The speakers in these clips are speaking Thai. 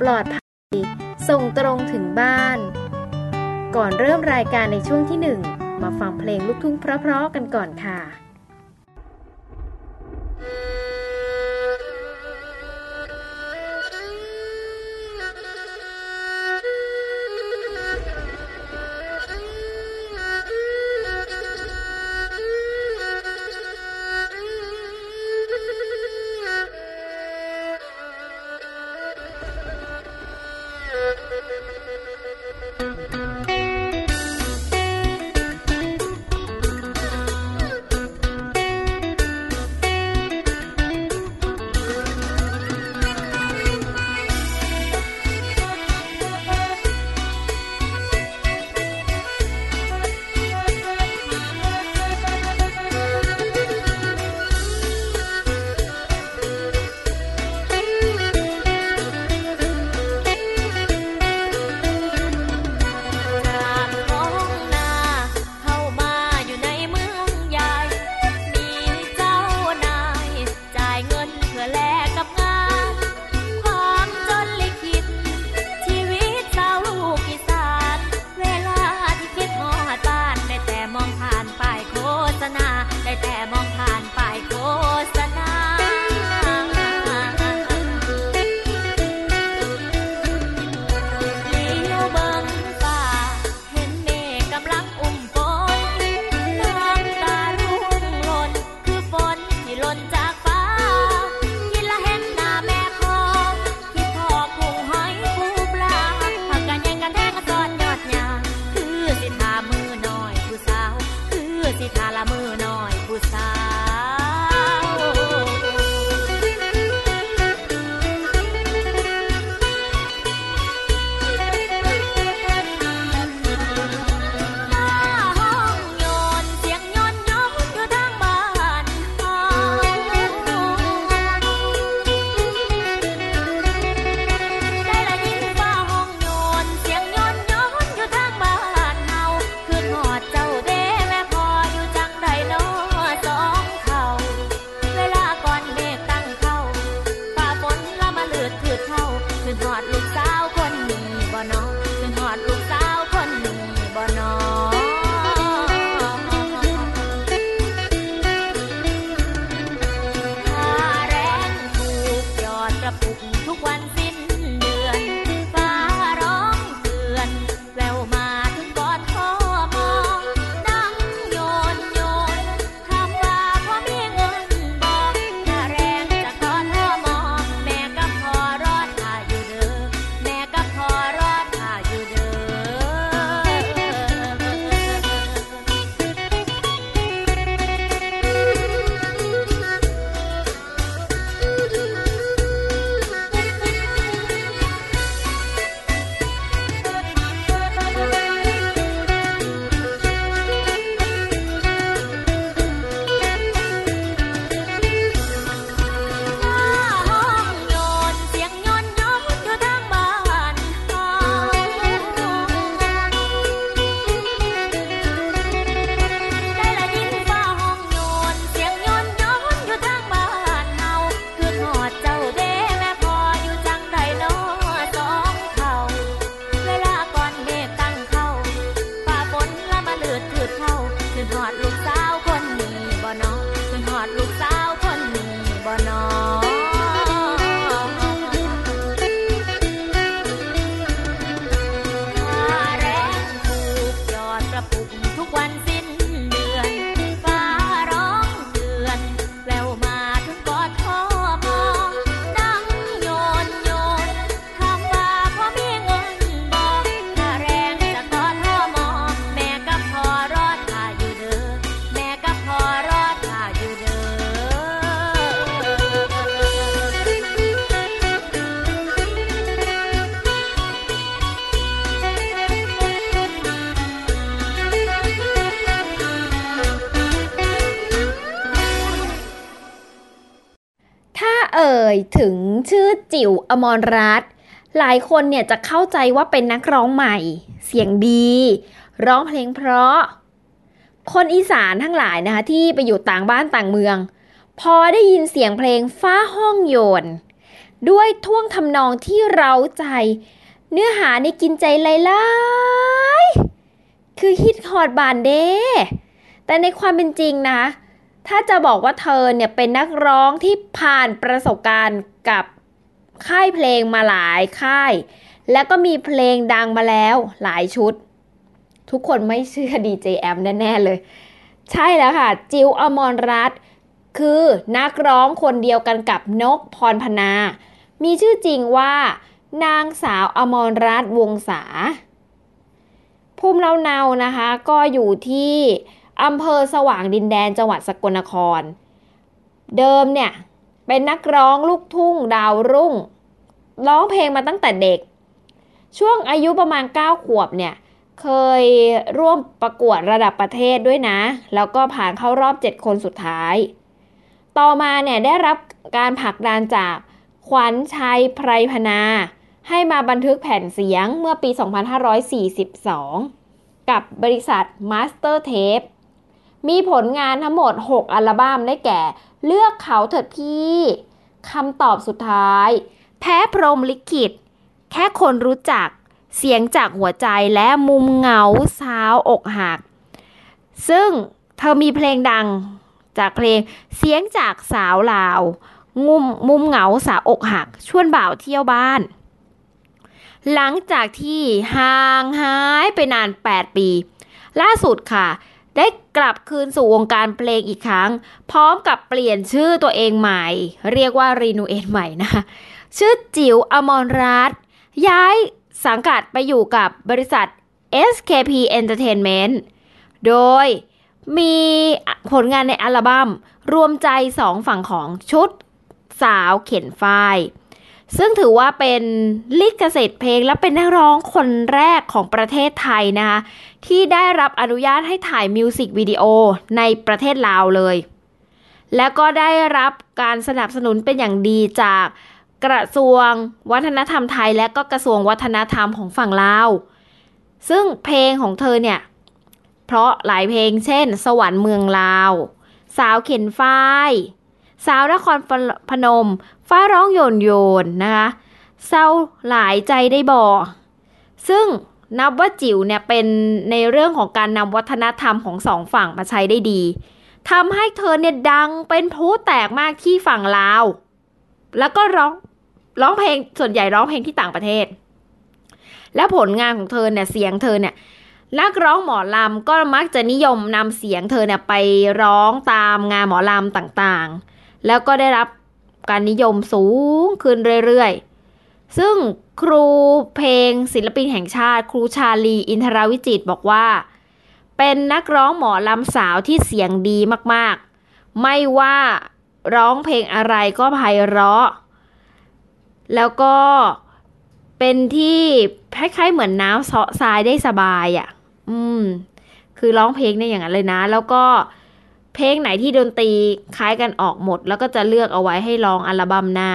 ปลอดภัย ส่งตรงถึงบ้าน ก่อนเริ่มรายการในช่วงที่หนึ่งมาฟังเพลงลูกทุ่งเพราะๆกันก่อนค่ะเอมรรัตน์หลายคนเนี่ยจะเข้าใจว่าเป็นนักร้องใหม่ เสียงดี ร้องเพลงเพราะ คนอีสานทั้งหลายนะคะ ที่ไปอยู่ต่างบ้านต่างเมือง พอได้ยินเสียงเพลงฟ้าห้องโยน ด้วยท่วงทำนองที่เราใจ เนื้อหาในกินใจหลายๆคือฮิตฮอตบานเด้แต่ในความเป็นจริงนะ ถ้าจะบอกว่าเธอเนี่ยเป็นนักร้องที่ผ่านประสบการณ์กับ ค่ายเพลงมาหลายค่าย แล้วก็มีเพลงดังมาแล้วหลายชุด ทุกคนไม่เชื่อดีเจแอมแน่ ๆ เลย ใช่แล้วค่ะ จิวอมรรัตคือนักร้องคนเดียวกันกับนกพรพนา มีชื่อจริงว่า นางสาวอมรรัตวงศาภูมิลำเนานะคะ ก็อยู่ที่อำเภอสว่างดินแดนจังหวัดสกลนคร เดิมเนี่ย เป็นนักร้องลูกทุ่งดาวรุ่ง ร้องเพลงมาตั้งแต่เด็ก ช่วงอายุประมาณ 9 ขวบเนี่ย เคยร่วมประกวดระดับประเทศด้วยนะ แล้วก็ผ่านเข้ารอบ 7 คนสุดท้าย ต่อมาเนี่ยได้รับการผลักดันจากขวัญชัยไพรพนา ให้มาบันทึกแผ่นเสียงเมื่อปี 2542 กับบริษัท Master Tape มีผลงานทั้งหมด 6 อัลบั้มได้แก่ เลือกเขาเถิดพี่คำตอบสุดท้าย แพ้พรมลิขิต แค่คนรู้จัก เสียงจากหัวใจและมุมเหงาสาวอกหัก ซึ่งเธอมีเพลงดังจากเพลงเสียงจากสาวลาว งุมมุมเหงาสาวอกหัก ชวนบ่าวเที่ยวบ้าน หลังจากที่ห่างหายไปนาน 8 ปี ล่าสุดค่ะ ได้กลับคืนสู่วงการเพลงอีกครั้ง พร้อมกับเปลี่ยนชื่อตัวเองใหม่ เรียกว่ารีนูเอทใหม่นะ ชื่อจิ๋วอมรรัตย้ายสังกัดไปอยู่กับบริษัท SKP Entertainment โดยมีผลงานในอัลบั้มรวมใจสองฝั่งของชุดสาวเข็นฝ้ายซึ่งถือว่าเป็นลิขสิทธิ์เพลงและเป็นนักร้องคนแรกของประเทศไทยนะคะ ที่ได้รับอนุญาตให้ถ่ายมิวสิกวิดีโอในประเทศลาวเลย แล้วก็ได้รับการสนับสนุนเป็นอย่างดีจากกระทรวงวัฒนธรรมไทยและก็กระทรวงวัฒนธรรมของฝั่งลาว ซึ่งเพลงของเธอเนี่ย เพราะหลายเพลงเช่น สวรรค์เมืองลาว สาวเข็นฝ้ายสาวนครพนม ฟ้าร้องโยนโยนนะคะเศร้าหลายใจได้บ่ซึ่ง นับว่าจิ๋วเนี่ยเป็นในเรื่องของการนำวัฒนธรรมของสองฝั่งมาใช้ได้ดีทำให้เธอเนี่ยดังเป็นพลุแตกมากที่ฝั่งลาว แล้วก็ร้องร้องเพลงส่วนใหญ่ร้องเพลงที่ต่างประเทศ และผลงานของเธอเนี่ยเสียงเธอเนี่ยนักร้องหมอลำก็มักจะนิยมนำเสียงเธอเนี่ยไปร้องตามงานหมอลำต่างๆ แล้วก็ได้รับการนิยมสูงขึ้นเรื่อยๆ ซึ่งครูเพลงศิลปินแห่งชาติ ครูชาลีอินทราวิจิตบอกว่า เป็นนักร้องหมอลำสาวที่เสียงดีมากๆ ไม่ว่าร้องเพลงอะไรก็ไพเราะ แล้วก็เป็นที่คล้ายๆเหมือนน้ำเซาะทรายได้สบายอะ่ะ อืม คือร้องเพลงเนี่ยอย่างนั้นเลยนะ แล้วก็เพลงไหนที่ดนตรีคล้ายกันออกหมด แล้วก็จะเลือกเอาไว้ให้ร้องอัลบั้มหน้า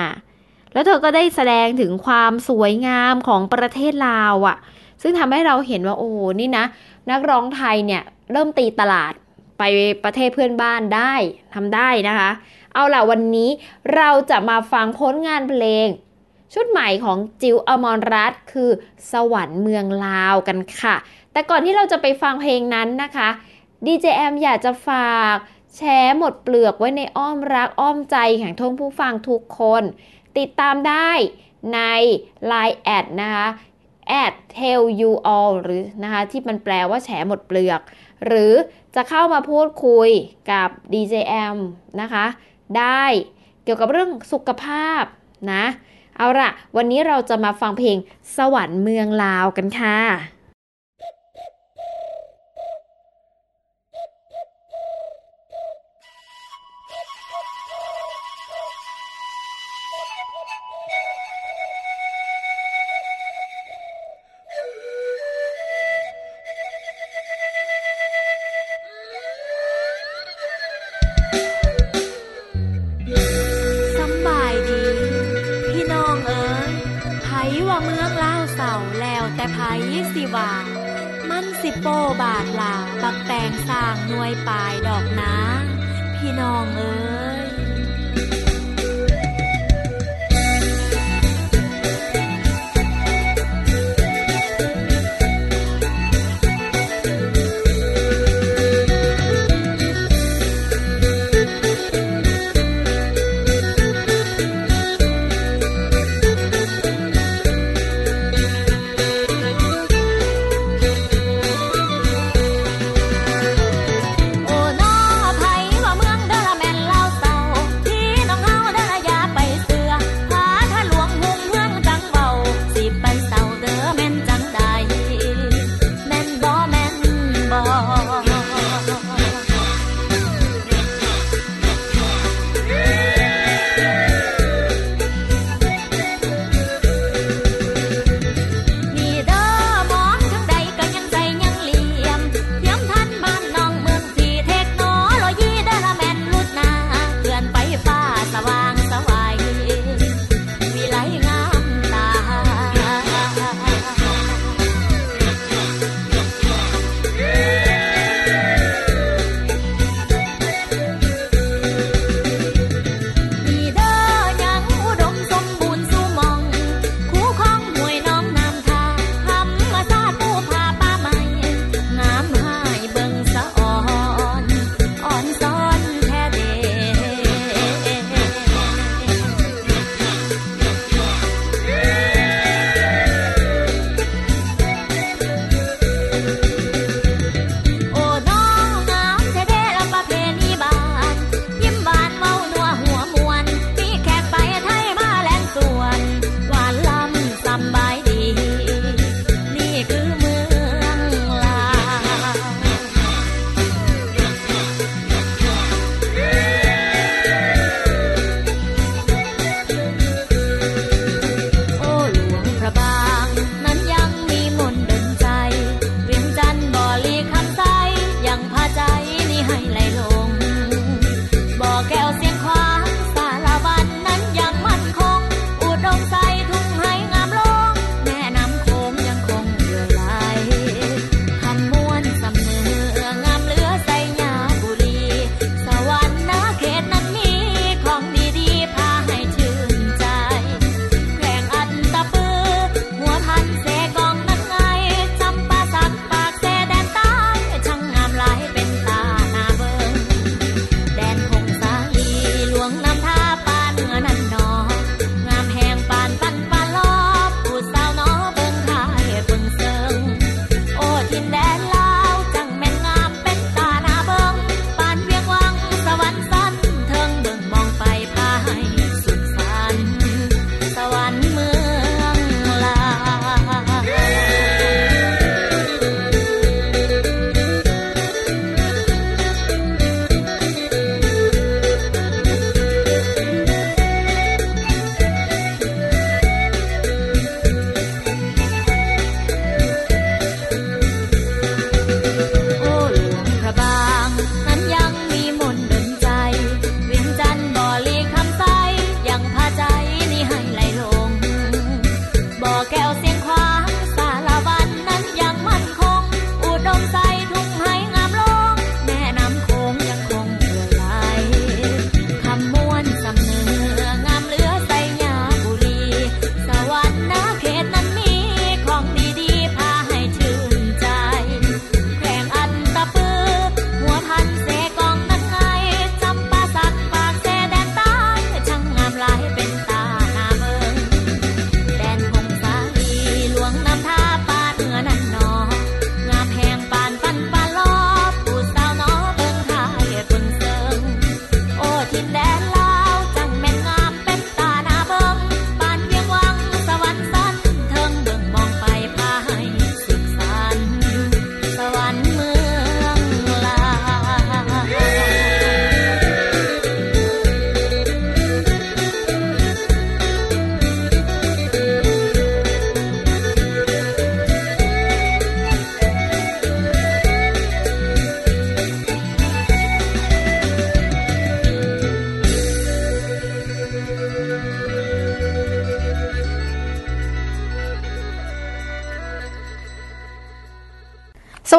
แล้วเธอก็ได้แสดงถึงความสวยงามของประเทศลาวอะ่ะ ซึ่งทำให้เราเห็นว่าโอ้นี่นะ นักร้องไทยเนี่ยเริ่มตีตลาดไปประเทศเพื่อนบ้านได้ทำได้นะคะ เอาล่ะวันนี้เราจะมาฟังผลงานเพลง ชุดใหม่ของจิวอมรรัตคือ สวรรค์เมืองลาวกันค่ะ แต่ก่อนที่เราจะไปฟังเพลงนั้นนะคะดีเจแอมอยากจะฝากแชร์หมดเปลือกไว้ในอ้อมรักอ้อมใจแห่งทงผู้ฟังทุกคน ติดตามได้ใน Line แอดนะคะ at tell you all หรือนะคะที่มันแปลว่าแฉหมดเปลือก หรือจะเข้ามาพูดคุยกับ DJM นะคะ ได้เกี่ยวกับเรื่องสุขภาพนะ เอาละวันนี้เราจะมาฟังเพลงสวรรค์เมืองลาวกันค่ะ ภัยสิว่า มันสิโปบาทลา บักแตงสร้างนวยปลายดอกนาพี่น้องเอ้ย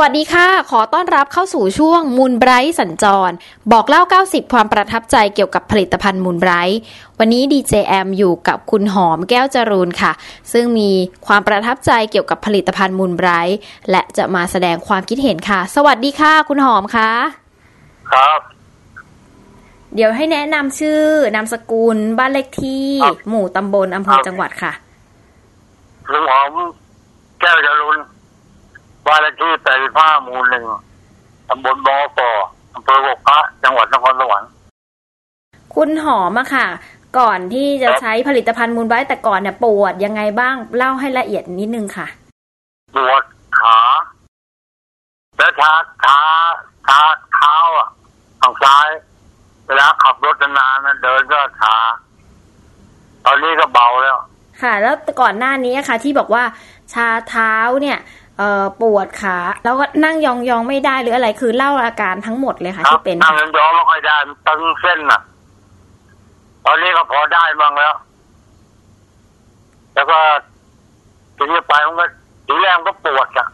วัสดีค่ะ ขอต้อนรับเข้าสู่ช่วงมูลไบรท์สัญจร บอกเล่า 90 ความประทับใจเกี่ยวกับผลิตภัณฑ์มูลไบรท์วันนี้ดีเจแอมอยู่กับคุณหอมแก้วจรูนค่ะ ซึ่งมีความประทับใจเกี่ยวกับผลิตภัณฑ์มูลไบรท์และจะมาแสดงความคิดเห็นค่ะ สวัสดีค่ะ คุณหอมค่ะ ครับ เดี๋ยวให้แนะนำชื่อนามสกุล บ้านเลขที่ครับหมู่ตำบลอำเภอครับจังหวัดค่ะลุงหอม แก้วจรุน บ้านเลขที่แปดสิบห้าหมู่หนึ่งตำบลบอปออำเภอบกพระจังหวัดนครสวรรค์คุณหอมอะค่ะ ก่อนที่จะครับใช้ผลิตภัณฑ์มูลไบรท์แต่ก่อนเนี่ยปวดยังไงบ้างเล่าให้ละเอียดนิดนึงค่ะ ปวดขาและชาชาชาเท้าอะทางซ้าย เวลาขับรถนานๆนะเดินก็ชาตอนนี้ก็เบาแล้ว ค่ะ แล้วก่อนหน้านี้ค่ะ ที่บอกว่าชาเท้าเนี่ยเอ่อ ปวดขาแล้วก็นั่งยองๆไม่ได้หรืออะไรคือเล่าอาการทั้งหมดเลยค่ะครัที่เป็นนั่งยองๆไม่ค่อยได้มันตึงเส้นน่ะ ตอนนี้ก็พอได้บ้างแล้ว แล้วก็ทีนี้ไปมันก็ทีแรกมันก็ปวดอะ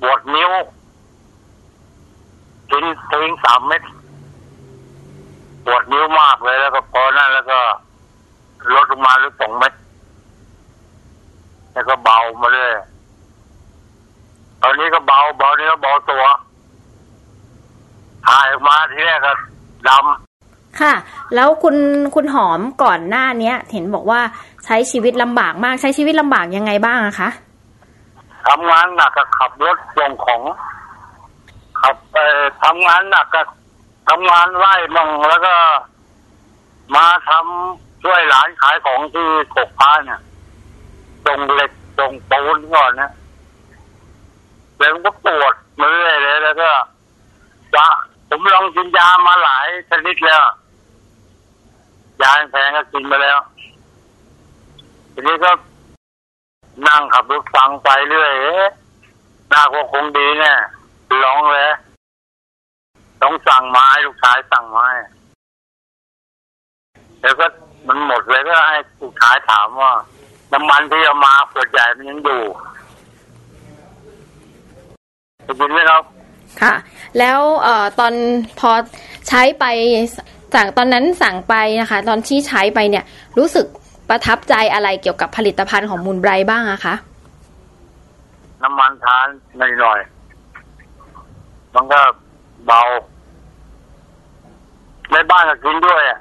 ปวดนิ้วกินทิ้งสามเม็ดปวดนิ้วมากเลยแล้วก็พอนั่นแล้วก็ลดลงมาเหรือสองเม็ดแล้วก็เบามาเลย ตอนนี้ก็เบาเบาเนื้อเบาตัวถ่ายออกมาทีแรกก็ดค่ะ แล้วคุณคุณหอมก่อนหน้าเนี้ย เห็นบอกว่าใช้ชีวิตลำบากมากใช้ชีวิตลำบากยังไงบ้างอะคะำทำงานหนักก็ขับรถส่งของขับไปทำงานหนักก็ทำงานไร่มั่งแล้วก็ มาทำช่วยหลานขายของที่กกพ้าเนี่ยส่งเหล็กส่งปูนก่อนนะ แล้วมันก็ปวดมาเรื่อยเลยแล้วก็จะผมลองกินยามาหลายชนิดแล้ว ยาแพงก็กินไปแล้ว ทีนี้ก็นั่งขับรถฟังไปเรื่อยเอ๊ะน่าก็คงดีแน่ร้องเลยต้องสั่งไม้ลูกชายสั่งไม้แล้วก็มันหมดเลยก็ให้ลูกชายถามว่าน้ำมันที่เอามาขวดใหญ่มันยังอยู่ จะกินไหมครับ ค่ะ แล้วเอ่อตอนพอใช้ไปจากตอนนั้นสั่งไปนะคะ ตอนที่ใช้ไปเนี่ย รู้สึกประทับใจอะไรเกี่ยวกับผลิตภัณฑ์ของมูลไบรท์บ้างอะคะน้ำมันทานหน่อยๆมันก็เบาในบ้านก็กินด้วยอะ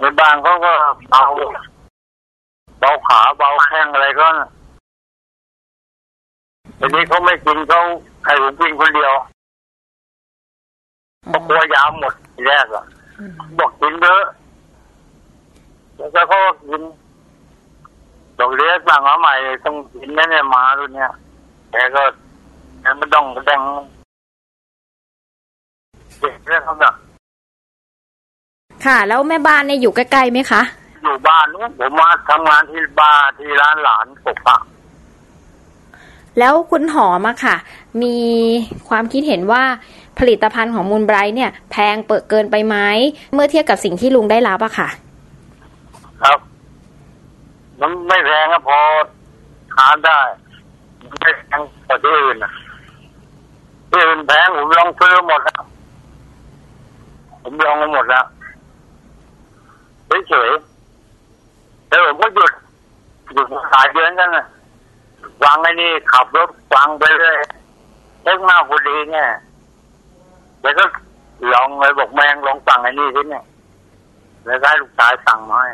ในบ้านเขาก็เบาเบาขาเบาแข้งอะไรก็นะ ทีนี้เขาไม่กินเขาให้ผมกินคนเดียวเขากลัวยาหมดทีแรกอะบอกกินเยอะแล้วก็เขาก็กินดอกเลี้ยสั่งมาใหม่ต้องกินแน่ๆมาตัวเนี้ยแกก็แกไม่ต้องแดงเด็กเรื่องเขาเนี่ยค่ะ แล้วแม่บ้านเนี่ยอยู่ใกล้ๆไหมคะ อยู่บ้านนู้นผมมาทำงานที่บ้านที่ร้านหลานปกปะ แล้วคุณหอมอะค่ะ มีความคิดเห็นว่าผลิตภัณฑ์ของมูลไบรท์เนี่ย แพงเปิดเกินไปไหมเมื่อเทียบกับสิ่งที่ลุงได้รับอะค่ะ ครับมันไม่แพงก็พอทานได้ไม่แพงกว่าที่อื่นนะที่อื่นแพงผมลองซื้อหมดแล้วผมลองมาหมดแล้วเฉยๆแล้วผมก็หยุดหยุดหลายเดือนกันนะ วางไอ้นี่ขับรถฟังไปเลยเล็กมากพอดีเนี่ยแล้วก็ลองเลยบอกแมงลองสั่งไอ้นี่สิเนี่ยแล้วก็ให้ลูกชายสั่งมาให้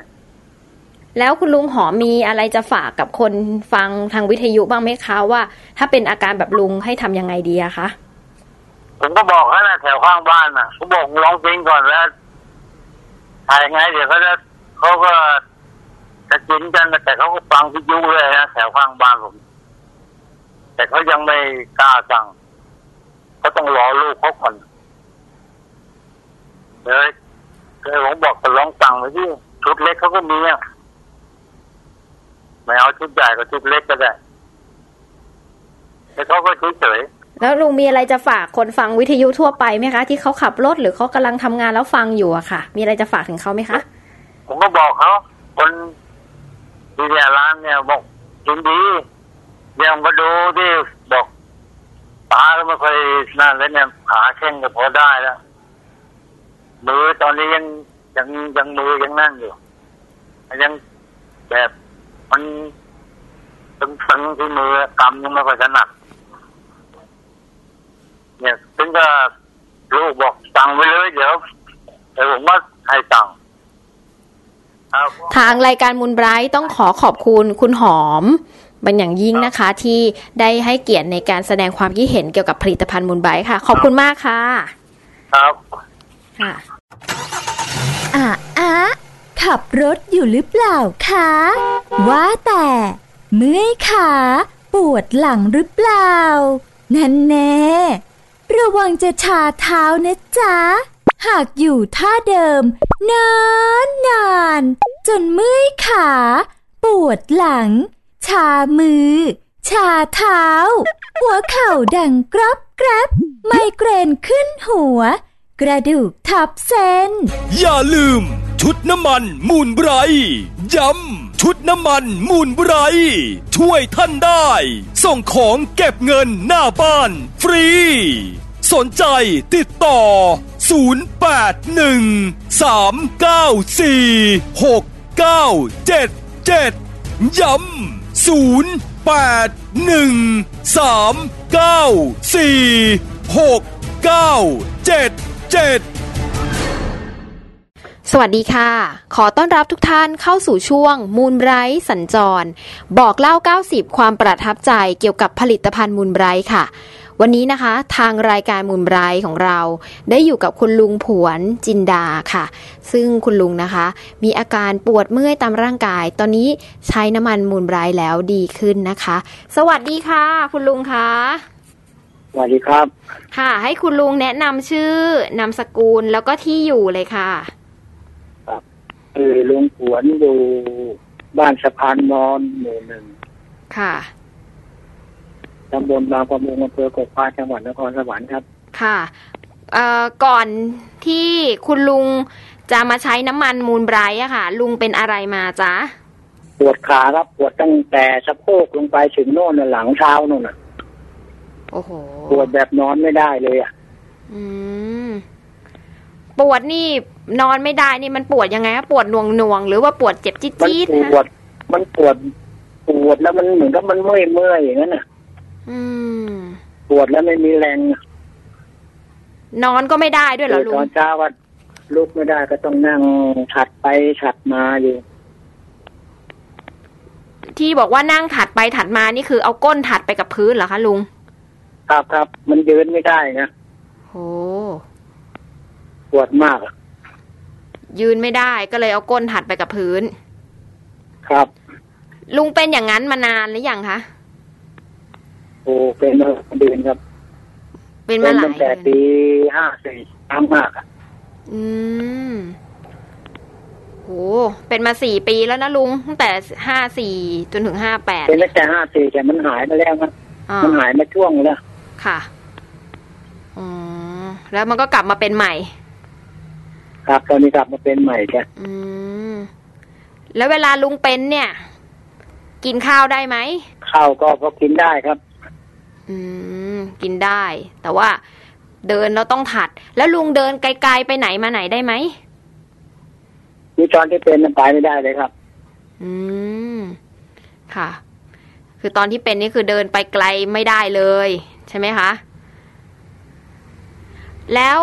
แล้วคุณลุงหอมมีอะไรจะฝากกับคนฟังทางวิทยุบ้างไหมคะว่า ถ้าเป็นอาการแบบลุงให้ทำยังไงดีอะคะผมก็บอกให้นะแถวข้างบ้านน่ะเขาบอกลองกินก่อนแล้วถ่ายไงเดี๋ยวเขาจะเขาก็ จะกินกันแต่เขาก็ฟังวิทยุเลยนะแถวข้างบ้านผม แต่เขายังไม่กล้าสั่งเขาต้องรอลูกเขาก่อนเลยเลยผมบอกจะลองสั่งไปที่ชุดเล็กเขาก็มีอะไม่เอาชุดใหญ่ก็ชุดเล็กก็ได้แต่เขาก็เฉยๆแล้วลุงมีอะไรจะฝากคนฟังวิทยุทั่วไปไหมคะ ที่เขาขับรถหรือเขากำลังทำงานแล้วฟังอยู่อะค่ะ มีอะไรจะฝากถึงเขาไหมคะ ผมก็บอกเขาคน ที่เนี่ยร้านเนี่ยบอกกินดียังมาดูที่บอกตาก็ไม่ค่อยนั่นแล้วเนี่ยขาแข้งก็พอได้แล้วมือตอนนี้ยังยังยังมือยังนั่นอยู่ยังแบบมันตึงตึงที่มือกำยังไม่ค่อยถนัดเนี่ยถึงก็ลูกบอกตังค์ไว้เลยเดี๋ยวเดี๋ยวผมว่าให้ตัง ทางรายการมูลไบรท์ต้องขอขอบคุณคุณหอมเป็นอย่างยิ่งนะคะที่ได้ให้เกียรติในการแสดงความคิดเห็นเกี่ยวกับผลิตภัณฑ์มูลไบรท์ค่ะ ขอบคุณมากค่ะ ครับค่ะอะอะขับรถอยู่หรือเปล่าคะว่าแต่ เมื่อยขาปวดหลังหรือเปล่า นั่นแน่ระวังจะชาเท้านะจ๊ะ หากอยู่ท่าเดิม นานนานๆจนเมื่อยขา ปวดหลัง ชามือ ชาเท้า หัวเข่าดังกรอบแกรบไมเกรนขึ้นหัว กระดูกทับเส้น อย่าลืม ชุดน้ำมันมูลไบรย้ำชุดน้ำมันมูลไบรช่วยท่านได้ ส่งของเก็บเงินหน้าบ้าน ฟรี สนใจติดต่อ 0813946977 ย้ำ0813946977สวัสดีค่ะ ขอต้อนรับทุกท่านเข้าสู่ช่วงมูลไบรท์สัญจร บอกเล่า 90 ความประทับใจเกี่ยวกับผลิตภัณฑ์มูลไบรท์ค่ะ วันนี้นะคะ ทางรายการมูลไบรท์ของเรา ได้อยู่กับคุณลุงผวนจินดาค่ะ ซึ่งคุณลุงนะคะ มีอาการปวดเมื่อยตามร่างกาย ตอนนี้ใช้น้ำมันมูลไบรท์แล้วดีขึ้นนะคะ สวัสดีค่ะ คุณลุงคะสวัสดีครับ ค่ะ ให้คุณลุงแนะนำชื่อนามสกุลแล้วก็ที่อยู่เลยค่ะคือลุงผวนอยู่บ้านสะพานมอนหมู่หนึ่งค่ะ ตำบลบางประมุงอำเภอกบพาจังหวัดนครสวรรค์ครับค่ะเอ่อก่อนที่คุณลุงจะมาใช้น้ำมันมูลไบรท์อะค่ะ ลุงเป็นอะไรมาจ๊ะปวดขาครับปวดตั้งแต่สะโพกลงไปถึงโน่นน่ะหลังเท้าโน่นน่ะโอ้โหปวดแบบนอนไม่ได้เลยอะ อืมปวดนี่นอนไม่ได้นี่มันปวดยังไงคะปวดหน่วงหน่วงๆหรือว่าปวดเจ็บจี๊ดมันจี๊ดปฮะวดมันปวด ปวดแล้วมันเหมือนกับมันเมื่อยเมื่อยๆอย่างนั้นน่ะอืม ปวดแล้วไม่มีแรง นอนก็ไม่ได้ด้วยเหรอลุตงอนเช้าก็ลุกไม่ได้ก็ต้องนั่งถัดไปถัดมาอยู่ ที่บอกว่านั่งถัดไปถัดมานี่คือเอาก้นถัดไปกับพื้นเหรอคะลุง ครับครับมันยืนไม่ได้นะโหปวดมากอะยืนไม่ได้ก็เลยเอาก้นถัดไปกับพื้น ครับ ลุงเป็นอย่างนั้นมานานหรือยังคะ โอ้เป็นมาเดือนครับ เป็นเป็มานหลาตั้ยงแต่เดือนปีห้าสี่ตั้งมากอะอืมโหเป็นมาสี่ปีแล้วนะลุงตั้งแต่ห้าสี่จนถึงห้าแปดเป็นตั้งแต่ห้าสี่แต่มันหายไปแล้วครับอ่ามันหายมาช่วงแล้วค่ะอ๋อแล้วมันก็กลับมาเป็นใหม่ ครับตอนนี้กลับมาเป็นใหม่แกอืมแล้วเวลาลุงเป็นเนี่ย กินข้าวได้ไหมข้าวก็พอกินได้ครับอืม กินได้ แต่ว่าเดินเราต้องถัด แล้วลุงเดินไกลๆไปไหนมาไหนได้ไหมนี่ตอนที่เป็นมันไปไม่ได้เลยครับ อืม ค่ะ คือตอนที่เป็นนี่คือเดินไปไกลไม่ได้เลย ใช่ไหมคะ แล้ว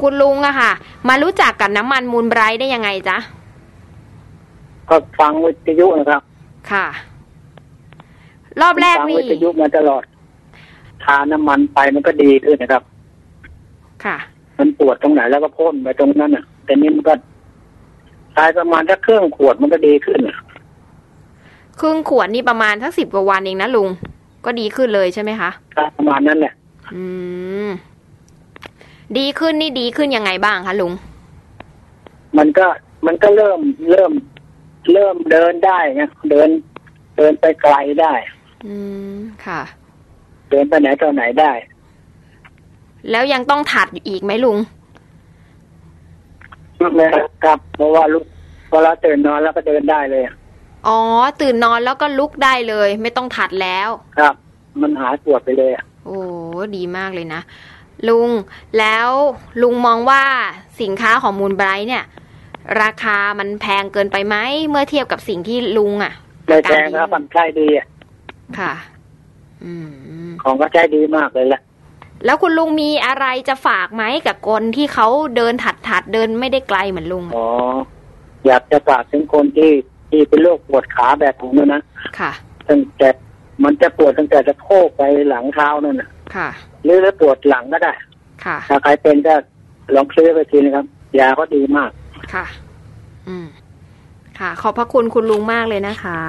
คุณลุงอะค่ะ มารู้จักกับน้ำมันมูลไบรท์ได้ยังไงจ๊ะ ก็ฟังวิทยุนะครับ ค่ะ รอบแรกฟังนี่วิทยุมาตลอด ทาน้ำมันไปมันก็ดีขึ้นนะครับ ค่ะ มันปวดตรงไหนแล้วก็พ่นไปตรงนั้นอะ แต่นี่มันก็ใช้ประมาณถ้าเครื่องขวดมันก็ดีขึ้นอะครึ่งขวดนี่ประมาณสักสิบกว่าวันเองนะลุง ก็ดีขึ้นเลยใช่ไหมคะประมาณนั้นแหละ อืม ดีขึ้นนี่ดีขึ้นยังไงบ้างคะลุง มันก็มันก็เริ่มเริ่ม เริ่มเดินได้ไงเดิน เดินไปไกลได้ อืมค่ะ เดินไปไหนต่อไหนได้ แล้วยังต้องถัดอยู่อีกไหมลุงนะครับ เพราะว่าลูกพอเราตื่นนอนแล้วก็เดินได้เลยอะอ๋อ ตื่นนอนแล้วก็ลุกได้เลย ไม่ต้องถัดแล้ว ครับ มันหายปวดไปเลยอะโอ้ดีมากเลยนะลุงแล้วลุงมองว่าสินค้าของมูลไบรท์เนี่ย ราคามันแพงเกินไปไหมเมื่อเทียบกับสิ่งที่ลุงอะ่ะไม่แพงครับมันใช้ดีอะค่ะอืม ของก็ใช้ดีมากเลยแหละ แล้วคุณลุงมีอะไรจะฝากไหมกับคนที่เขาเดินถัดถัดๆเดินไม่ได้ไกลเหมือนลุงอ๋ออยากจะฝากถึงคนที่ที่เป็นโรคปวดขาแบบผมเนี่ยนะค่ะตั้งแต่มันจะปวดตั้งแต่สะโพกไปหลังเท้านั่นนะค่ะ หรือแล้วปวดหลังก็ได้ ค่ะ ถ้าใครเป็นก็ลองซื้อไปทีนะครับ ยาก็ดีมาก ค่ะ อืม ค่ะ ขอบพระคุณคุณลุงมากเลยนะคะ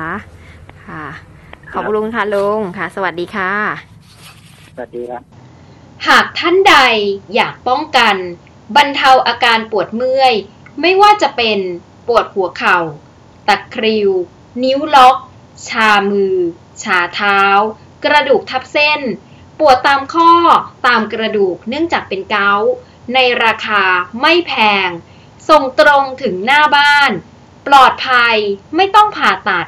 ค่ะ ขอบคุณลุงค่ะลุงค่ะ สวัสดีค่ะ สวัสดีครับ หากท่านใดอยากป้องกัน บรรเทาอาการปวดเมื่อย ไม่ว่าจะเป็นปวดหัวเข่า ตะคริว นิ้วล็อก ชามือ ชาเท้า กระดูกทับเส้น ปวดตามข้อตามกระดูกเนื่องจากเป็นเกาต์ในราคาไม่แพง ส่งตรงถึงหน้าบ้าน ปลอดภัยไม่ต้องผ่าตัด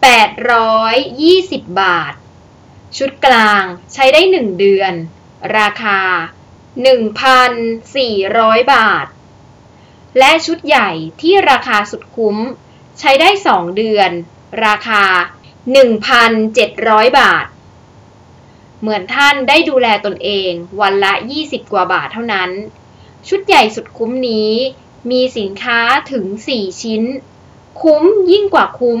820 บาท ชุดกลางใช้ได้ 1 เดือน ราคา 1,400 บาท และชุดใหญ่ที่ราคาสุดคุ้ม ใช้ได้ 2 เดือน ราคา 1,700 บาท เหมือนท่านได้ดูแลตนเองวันละ 20 กว่าบาทเท่านั้น ชุดใหญ่สุดคุ้มนี้ มีสินค้าถึง 4 ชิ้น คุ้มยิ่งกว่าคุ้ม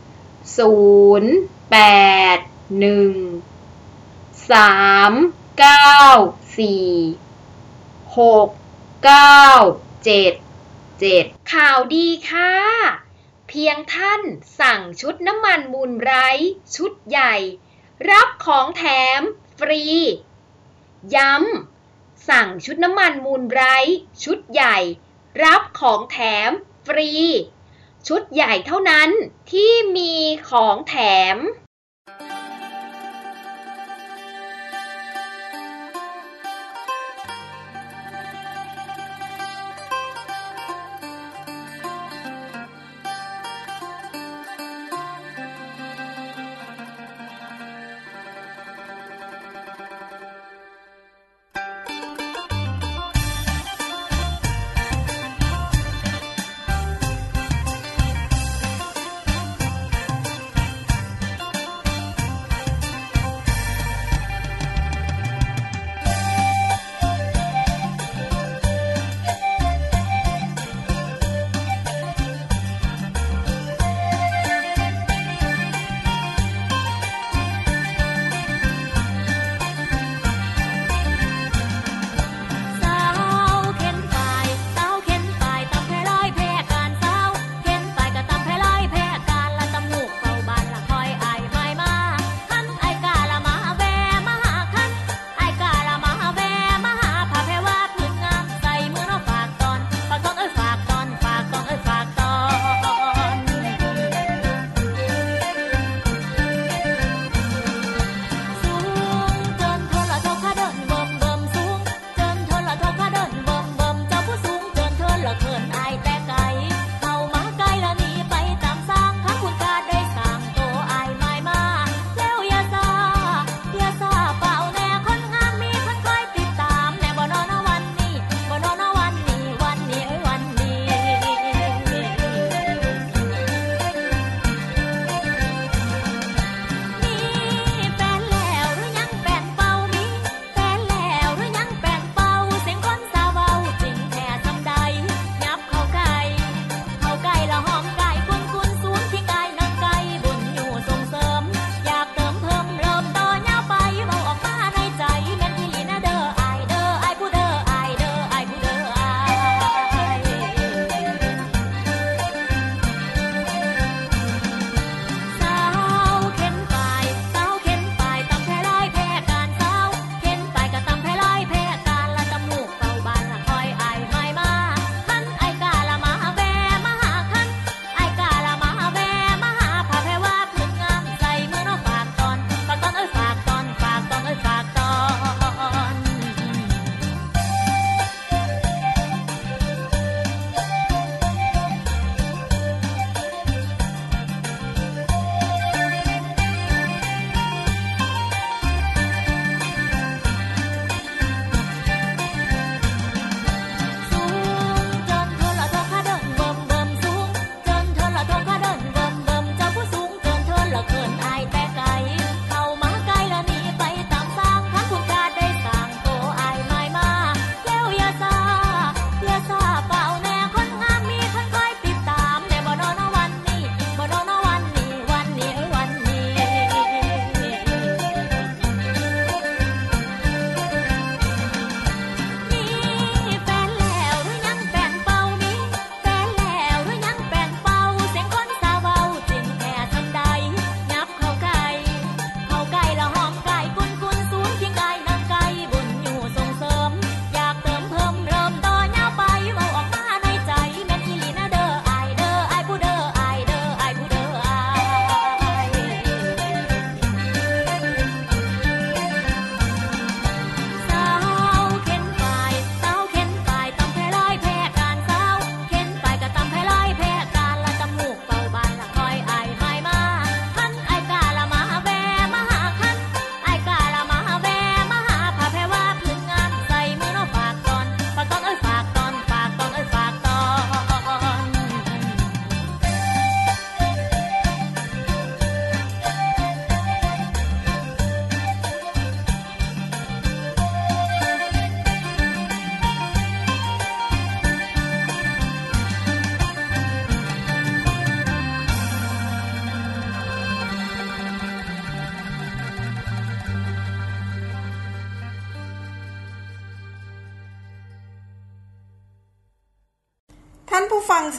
ศูนย์แปดหนึ่งสามเก้าสี่หกเก้าเจ็ดเจ็ดข่าวดีค่ะ เพียงท่านสั่งชุดน้ำมันมูลไบรท์ชุดใหญ่ รับของแถมฟรี ย้ำสั่งชุดน้ำมันมูลไบรท์ชุดใหญ่ รับของแถมฟรี ชุดใหญ่เท่านั้นที่มีของแถม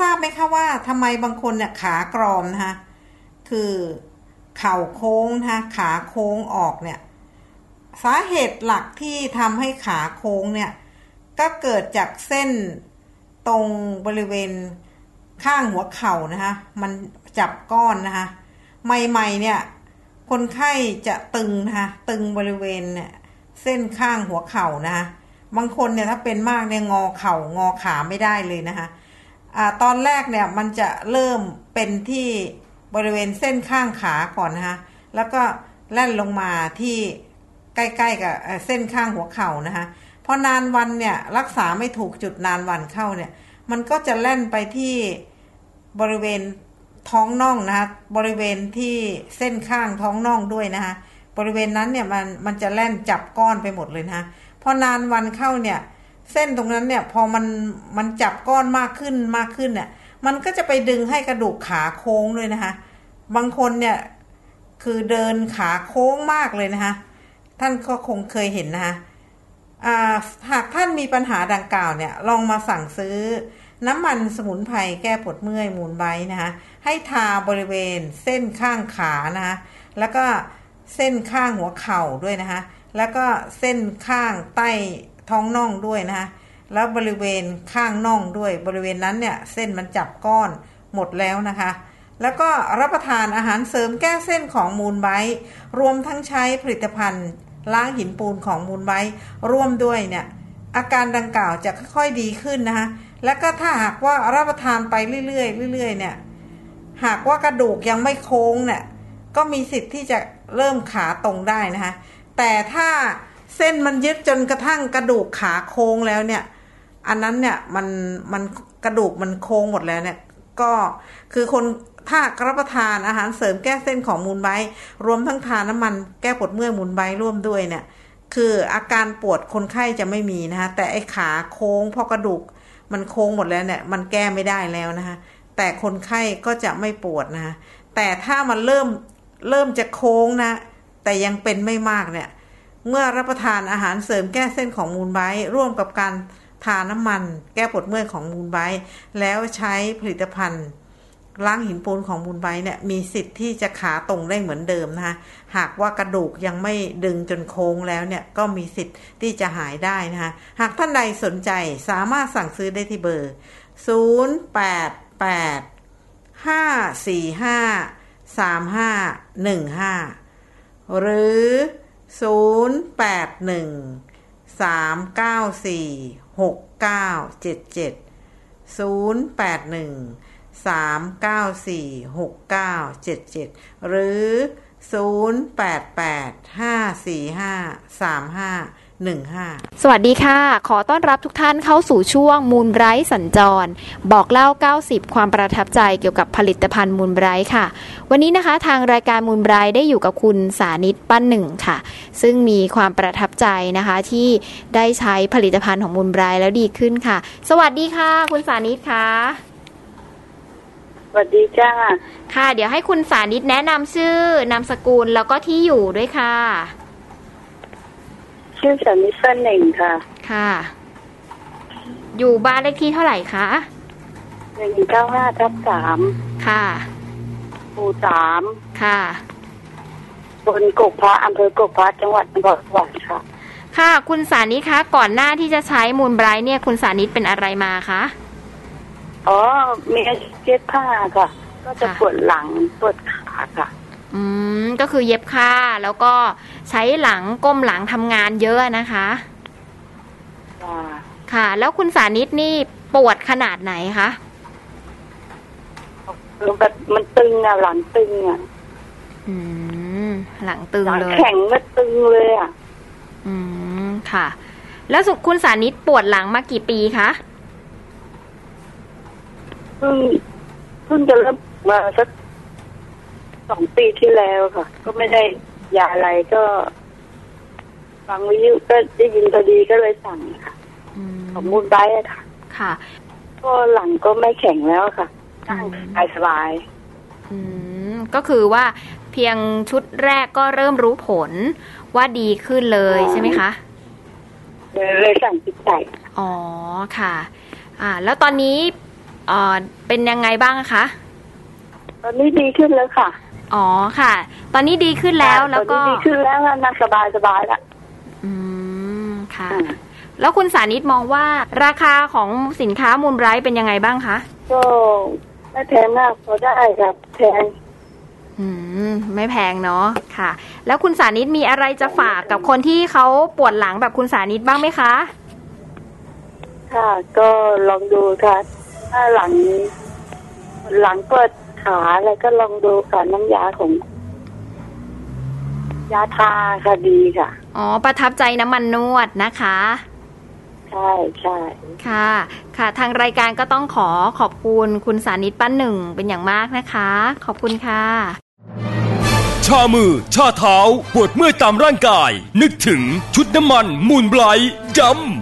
ทราบไหมคะว่าทำไมบางคนเนี่ยขากรอมนะคะคือเข่าโค้งนะคะขาโค้งออกเนี่ยสาเหตุหลักที่ทำให้ขาโค้งเนี่ยก็เกิดจากเส้นตรงบริเวณข้างหัวเข่านะคะมันจับก้อนนะคะใหม่ๆเนี่ยคนไข้จะตึงนะคะตึงบริเวณเนี่ยเส้นข้างหัวเข่านะคะบางคนเนี่ยถ้าเป็นมากเนี่ยงอเข่างอขาไม่ได้เลยนะคะ อตอนแรกเนี่ยมันจะเริ่มเป็นที่บริเวณเส้นข้างขาก่อนนะคะแล้วก็แล่นลงมาที่ใกล้ๆกับเอ่อเส้นข้างหัวเข่านะคะพอนานวันเนี่ยรักษาไม่ถูกจุดนานวันเข้าเนี่ย มันก็จะแล่นไปที่บริเวณท้องน่องนะคะบริเวณที่เส้นข้างท้องน่องด้วยนะคะบริเวณนั้นเนี่ยมันมันจะแล่นจับก้อนไปหมดเลยนะคะพอนานวันเข้าเนี่ย เส้นตรงนั้นเนี่ยพอมันมันจับก้อนมากขึ้นมากขึ้นเนี่ย มันก็จะไปดึงให้กระดูกขาโค้งด้วยนะคะ บางคนเนี่ยคือเดินขาโค้งมากเลยนะคะ ท่านก็คงเคยเห็นนะคะอ่าหากท่านมีปัญหาดังกล่าวเนี่ยลองมาสั่งซื้อน้ำมันสมุนไพรแก้ปวดเมื่อยมูลไบนะคะให้ทาบริเวณเส้นข้างขานะคะแล้วก็เส้นข้างหัวเข่าด้วยนะคะแล้วก็เส้นข้างใต้ ท้องน่องด้วยนะคะแล้วบริเวณข้างน่องด้วย บริเวณนั้นเนี่ยเส้นมันจับก้อนหมดแล้วนะคะ แล้วก็รับประทานอาหารเสริมแก้เส้นของมูลไบต์รวมทั้งใช้ผลิตภัณฑ์ล้างหินปูนของมูลไบต์ร่วมด้วยเนี่ยอาการดังกล่าวจะค่อยๆดีขึ้นนะคะแล้วก็ถ้าหากว่ารับประทานไปเรื่อยๆเรื่อยๆเนี่ยหากว่ากระดูกยังไม่โค้งเนี่ยก็มีสิทธิ์ที่จะเริ่มขาตรงได้นะคะแต่ถ้า เส้นมันยึดจนกระทั่งกระดูกขาโค้งแล้วเนี่ย อันนั้นเนี่ยมันมันกระดูกมันโค้งหมดแล้วเนี่ย ก็คือคนถ้ารับประทานอาหารเสริมแก้เส้นของมูลไบรวมทั้งทานน้ำมันแก้ปวดเมื่อยมูลไบร่วมด้วยเนี่ย คืออาการปวดคนไข้จะไม่มีนะคะแต่ไอ้ขาโค้งเพราะกระดูกมันโค้งหมดแล้วเนี่ย มันแก้ไม่ได้แล้วนะคะแต่คนไข้ก็จะไม่ปวดนะคะแต่ถ้ามันเริ่มเริ่มจะโค้งนะ แต่ยังเป็นไม่มากเนี่ย เมื่อรับประทานอาหารเสริมแก้เส้นของมูลไบต์ร่วมกับการทาน้ำมัน แก้ปวดเมื่อยของมูลไบต์แล้วใช้ผลิตภัณฑ์ล้างหินปูนของมูลไบต์เนี่ยมีสิทธิ์ที่จะขาตรงได้เหมือนเดิมนะคะหากว่ากระดูกยังไม่ดึงจนโค้งแล้วเนี่ยก็มีสิทธิ์ที่จะหายได้นะคะหากท่านใดสนใจสามารถสั่งซื้อได้ที่เบอร์ 088 545 3515 หรือ 081 394 6977 081 394 6977หรือ088 545 3515ส วัสดีค่ะ ขอต้อนรับทุกท่านเข้าสู่ช่วงมูลไบรท์สัญจร บอกเล่า 90 ความประทับใจเกี่ยวกับผลิตภัณฑ์มูลไบรท์ค่ะ วันนี้นะคะทางรายการมูลไบรท์ได้อยู่กับคุณสานิตปั้นหนึ่งค่ะ ซึ่งมีความประทับใจนะคะที่ได้ใช้ผลิตภัณฑ์ของมูลไบรท์แล้วดีขึ้นค่ะ สวัสดีค่ะ คุณสานิตค่ะสวัสดีจ้าค่ะ เดี๋ยวให้คุณสานิตแนะนำชื่อนามสกุลแล้วก็ที่อยู่ด้วยค่ะ ชื่อสันนิษฐานหนึ่งค่ะ ค่ะ อยู่บ้านเลขที่เท่าไหร่คะหนึ่งเก้าห้าทับสามค่ะหมู่สามค่ะ บนกกพระอำเภอกกพระจังหวัดนครสวรรค์ค่ะ ค่ะ คุณสานิตคะ ก่อนหน้าที่จะใช้มูลไบรท์เนี่ย คุณสานิตเป็นอะไรมาคะอ๋อมีอาชีพเย็บผ้าค่ะ ก็จะค่ะปวดหลังปวดขาค่ะ อืมก็คือเย็บผ้าแล้วก็ใช้หลังก้มหลังทำงานเยอะนะคะค่ะค่ะแล้วคุณสานิตนี่ปวดขนาดไหนคะคือแบบมันตึงอะหลังตึงอะอืมหลังตึงหลังเลย แข็งก็ตึงเลยอะอืมค่ะ แล้วสุคุณสานิตปวดหลังมากี่ปีคะเพิ่งเพิ่งจะเริ่มมาสัก สองปีที่แล้วค่ะ ก็ไม่ได้ยาอะไรก็ฟังวิทยุก็ได้ยินพอดีก็เลยสั่งค่ะอืมของมูลไบรท์อะค่ะ ค่ะ ก็หลังก็ไม่แข็งแล้วค่ะนั่งอืมสบายสบายอืมก็คือว่าเพียงชุดแรกก็เริ่มรู้ผลว่าดีขึ้นเลยใช่ไหมคะเลยเลยสั่งติดใจอ๋อค่ะ อ่า แล้วตอนนี้เอ่อเป็นยังไงบ้างคะ ตอนนี้ดีขึ้นแล้วค่ะ อ๋อค่ะ ตอนนี้ดีขึ้นแล้วแล้วก็ตอนนี้ดีขึ้นแล้วค่ะนั่งสบายสบายละอืมค่ะ แล้วคุณสานิตมองว่าราคาของสินค้ามูลไบรท์เป็นยังไงบ้างคะก็ไม่แพงมากพอได้ครับแพงอืมไม่แพงเนาะค่ะ แล้วคุณสานิตมีอะไรจะฝากกับคนที่เขาปวดหลังแบบคุณสานิตบ้างไหมคะค่ะ ก็ลองดูค่ะ ถ้าหลัง หลังปวด ขาอะไรก็ลองดูค่ะน้ำยาของ ยาทาค่ะดีค่ะ อ๋อ ประทับใจน้ำมันนวดนะคะ ใช่ใช่ค่ะ ค่ะ ทางรายการก็ต้องขอขอบคุณคุณสานิตป้าหนึ่งเป็นอย่างมากนะคะ ขอบคุณค่ะ ชามือ ชาเท้า ปวดเมื่อยตามร่างกาย นึกถึงชุดน้ำมันมูลไบรท์จำ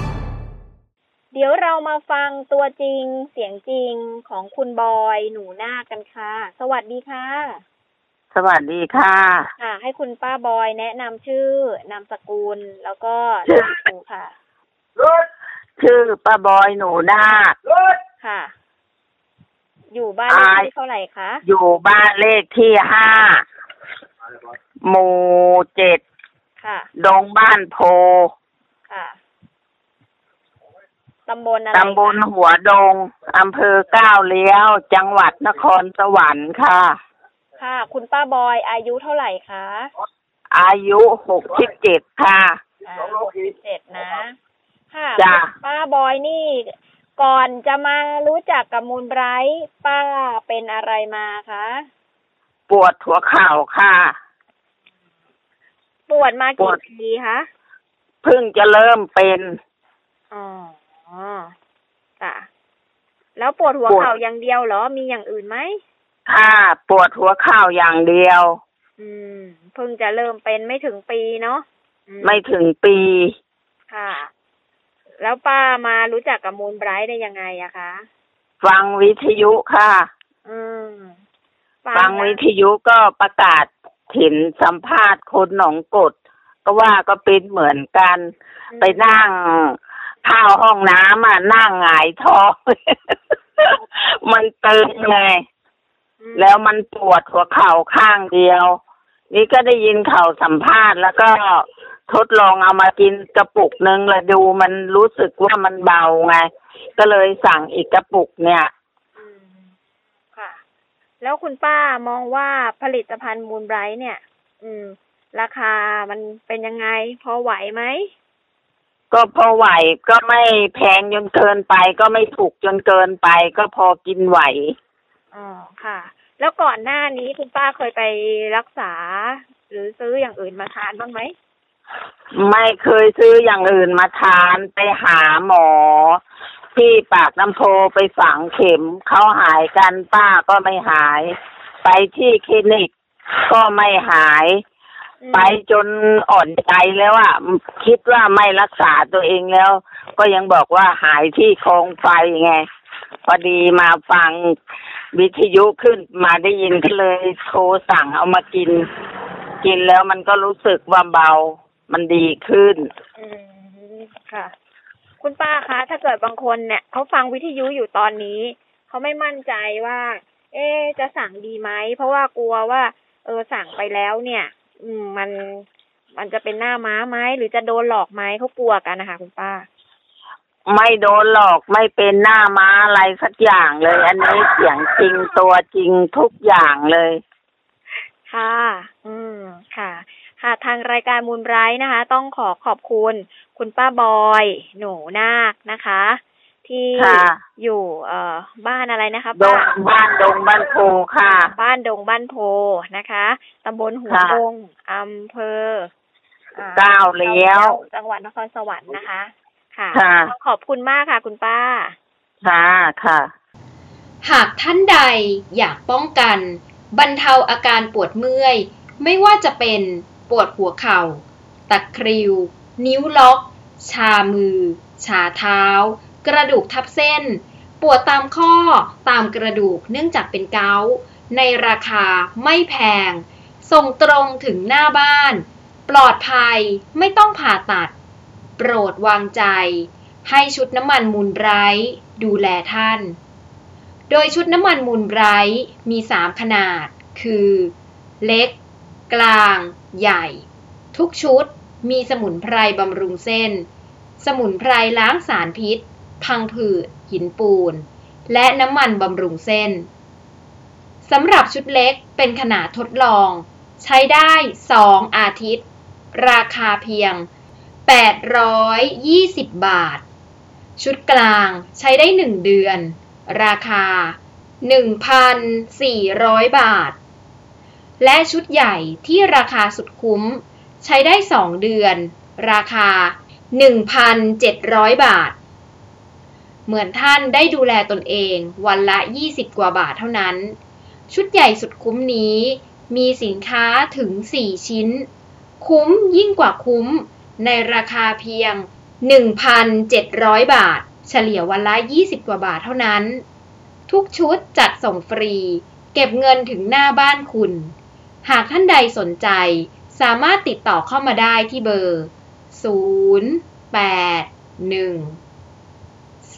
เดี๋ยวเรามาฟังตัวจริงเสียงจริงของคุณบอยหนูนาคกันค่ะ สวัสดีค่ะ สวัสดีค่ะค่ะ ให้คุณป้าบอยแนะนำชื่อนามสกุลแล้วก็ชื่อนามสกุลค่ะ ชื่อป้าบอยหนูนาคค่ะ อยู่บ้านเลขอ่าที่เท่าไหร่คะ อยู่บ้านเลขที่ห้าหมู่เจ็ดค่ะ ดงบ้านโพค่ะ ตำบลอะไรตำบลหัวดง อำเภอก้าวเลี้ยว จังหวัดนครสวรรค์ค่ะ ค่ะ คุณป้าบอยอายุเท่าไหร่คะอายุหกสิบเจ็ดค่ะอ่าหกสิบเจ็ดนะ ค่ะจ้ะป้าบอยนี่ ก่อนจะมารู้จักกับมูลไบรท์ป้าเป็นอะไรมาคะปวดหัวเข่าค่ะ ปวดมาปกี่วดปีคะเพิ่งจะเริ่มเป็นอ๋อ ค่ะ แล้วปวดหัวปวดเข่าอย่างเดียวเหรอ มีอย่างอื่นไหมค่ะ ปวดหัวเข่าอย่างเดียว อืม เพิ่งจะเริ่มเป็นไม่ถึงปีเนาะอืไม่ถึงปี ค่ะ แล้วป้ามารู้จักกับมูลไบรท์ได้ยังไงอะคะ ฟังวิทยุค่ะ อืม ฟังวิทยุก็ประกาศเห็นสัมภาษณ์คนหนองกด ก็ว่าก็เป็นเหมือนกัน ไปนั่ง เข้าห้องน้ำอะนั่งหงายท้อง มันตึงไง แล้วมันปวดหัวเข่าข้างเดียว นี่ก็ได้ยินเขาสัมภาษณ์ แล้วก็ทดลองเอามากินกระปุกนึงแล้วดูมันรู้สึกว่ามันเบาไง ก็เลยสั่งอีกกระปุกเนี่ยอืมค่ะ แล้วคุณป้ามองว่าผลิตภัณฑ์มูลไบรท์เนี่ย อืม ราคามันเป็นยังไง พอไหวไหม ก็พอไหวก็ไม่แพงจนเกินไป ก็ไม่ถูกจนเกินไป ก็พอกินไหวอ๋อค่ะ แล้วก่อนหน้านี้คุณป้าเคยไปรักษา หรือซื้ออย่างอื่นมาทานบ้างไหมไม่เคยซื้ออย่างอื่นมาทานไปหาหมอ ที่ปากน้ำโพไปฝังเข็มเขาหายกันป้าก็ไม่หาย ไปที่คลินิกก็ไม่หายอืม ไปจนอ่อนใจแล้วอะคิดว่าไม่รักษาตัวเองแล้ว ก็ยังบอกว่าหายที่โครงไฟไง พอดีมาฟังวิทยุขึ้นมาได้ยินก็เลยโทรสั่งเอามากิน กินแล้วมันก็รู้สึกว่าเบา มันดีขึ้นอืมค่ะ คุณป้าคะ ถ้าเกิดบางคนเนี่ยเขาฟังวิทยุอยู่ตอนนี้ เขาไม่มั่นใจว่า เอ๊ะจะสั่งดีไหมเพราะว่ากลัวว่า เออสั่งไปแล้วเนี่ย อืมมันมันจะเป็นหน้าม้าไหมหรือจะโดนหลอกไหมเขากลัวกันนะคะคุณป้า ไม่โดนหลอกไม่เป็นหน้าม้าอะไรสักอย่างเลย อันนี้เสียงจริงตัวจริงทุกอย่างเลย ค่ะ อืมค่ะ ค่ะทางรายการมูลไบรท์นะคะ ต้องขอขอบคุณ คุณป้าบอย หนูนาคนะคะ ที่ค่ะอยู่เอ่อบ้านอะไรนะคะดป้างบ้านดงบ้านโพค่ะ บ้านดงบ้านโพนะคะตำบลหัวค่ะดงอำเภออ่ก้าวเลี้ยว จังหวัดนครสวรรค์นะคะค่ะค่ะขอบคุณมากค่ะ คุณป้า ค่ะค่ะ หากท่านใดอยากป้องกัน บรรเทาอาการปวดเมื่อย ไม่ว่าจะเป็นปวดหัวเข่า ตะคริว นิ้วล็อก ชามือ ชาเท้า กระดูกทับเส้น ปวดตามข้อตามกระดูกเนื่องจากเป็นเกาต์ในราคาไม่แพง ส่งตรงถึงหน้าบ้าน ปลอดภัยไม่ต้องผ่าตัด โปรดวางใจ ให้ชุดน้ำมันมูลไบรท์ดูแลท่าน โดยชุดน้ำมันมูลไบรท์มี 3 ขนาด คือ เล็ก กลาง ใหญ่ ทุกชุดมีสมุนไพรบำรุงเส้น สมุนไพรล้างสารพิษ พังผืด หินปูน และน้ำมันบำรุงเส้นสำหรับชุดเล็กเป็นขนาดทดลอง ใช้ได้ 2 อาทิตย์ ราคาเพียง 820 บาท ชุดกลางใช้ได้ 1 เดือน ราคา 1,400 บาท และชุดใหญ่ที่ราคาสุดคุ้ม ใช้ได้ 2 เดือน ราคา 1,700 บาท เหมือนท่านได้ดูแลตนเองวันละ 20 กว่าบาทเท่านั้น ชุดใหญ่สุดคุ้มนี้มีสินค้าถึง 4 ชิ้น คุ้มยิ่งกว่าคุ้มในราคาเพียง 1,700 บาท เฉลี่ยวันละ 20 กว่าบาทเท่านั้น ทุกชุดจัดส่งฟรี เก็บเงินถึงหน้าบ้านคุณ หากท่านใดสนใจสามารถติดต่อเข้ามาได้ที่เบอร์ 0 8 1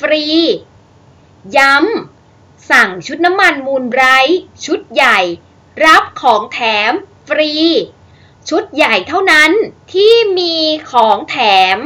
ฟรี ย้ำ สั่งชุดน้ำมันมูลไบรท์ชุดใหญ่ รับของแถมฟรี ชุดใหญ่เท่านั้นที่มีของแถม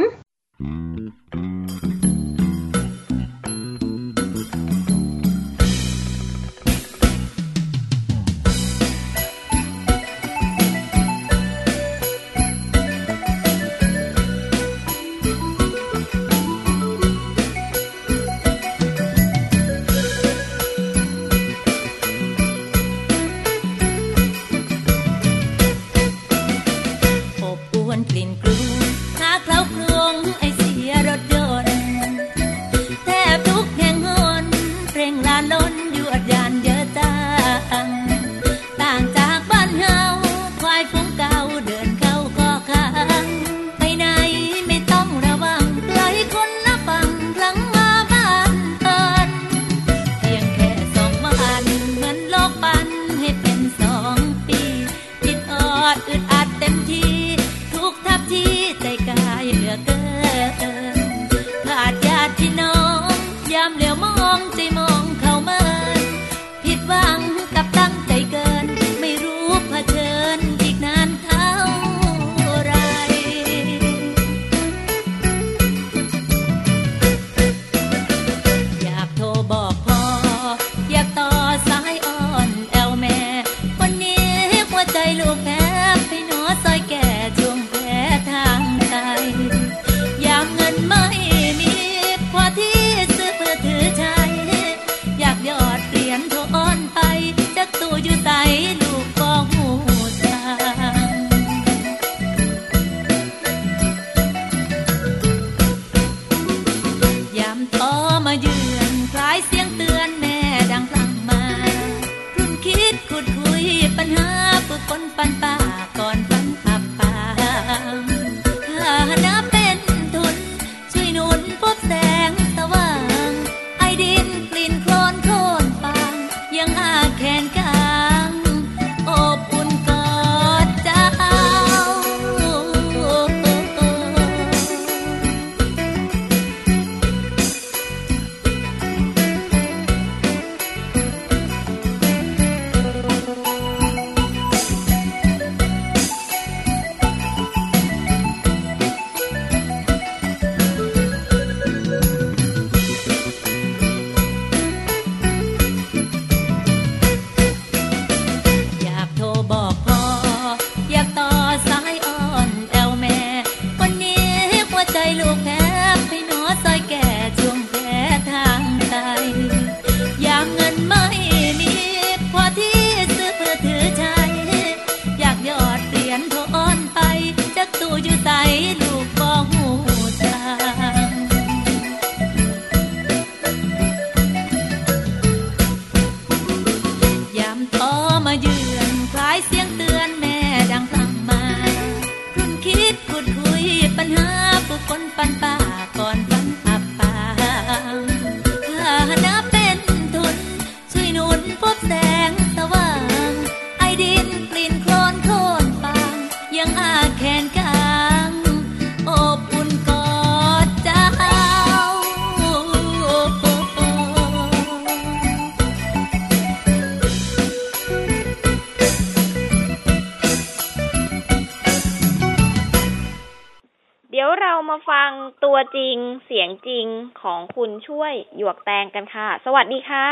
จริงเสียงจริงของคุณช่วยหยวกแตงกันค่ะ สวัสดีค่ะ